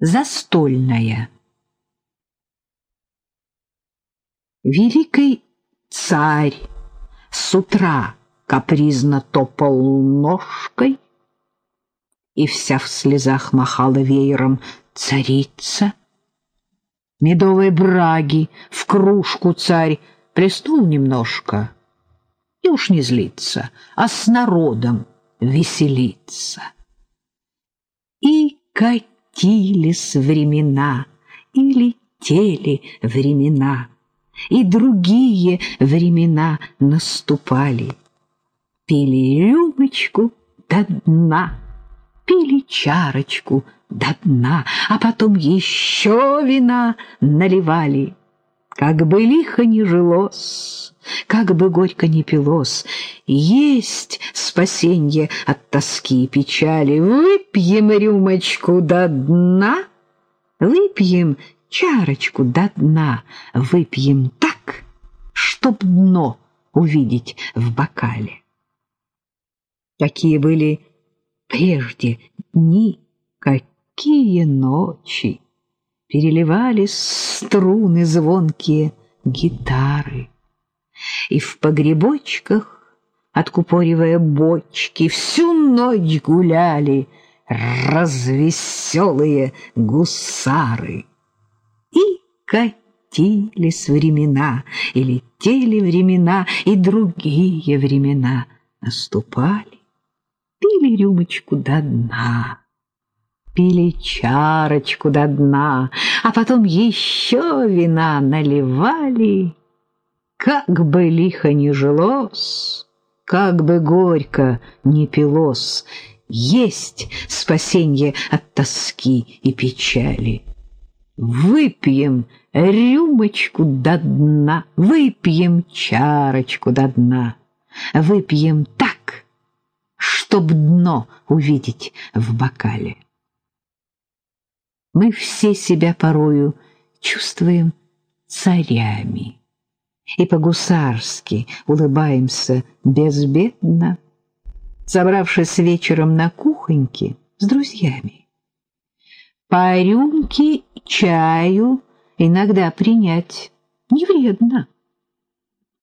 Застольная. Великий царь с утра капризно топал ножкой и вся в слезах махала веером царица. Медовой браги в кружку царь престол немножко и уж не злится, а с народом веселится. И какие катились времена, и летели времена, и другие времена наступали. Пили рюмочку до дна, пили чарочку до дна, а потом еще вина наливали. Как бы лихо не жилось, как бы горько не пилось, есть спасенье от тоски и печали. Выпьем рюмочку до дна, выпьем чарочку до дна, выпьем так, чтоб дно увидеть в бокале. Какие были прежде дни, какие ночи! Переливались струны звонкие гитары и в погребочках, откупоривая бочки, всю ночь гуляли развеселые гусары. И катились времена, и летели времена, и другие времена наступали. Пили рюмочку до дна пили чарочку до дна, а потом еще вина наливали как бы лихо ни жилось, как бы горько ни пилось, есть спасенье от тоски и печали. Выпьем рюмочку до дна, выпьем чарочку до дна, выпьем так, чтоб дно увидеть в бокале. Мы все себя порою чувствуем царями и по-гусарски улыбаемся безбедно, собравшись вечером на кухоньке с друзьями. По рюмке чаю иногда принять не вредно.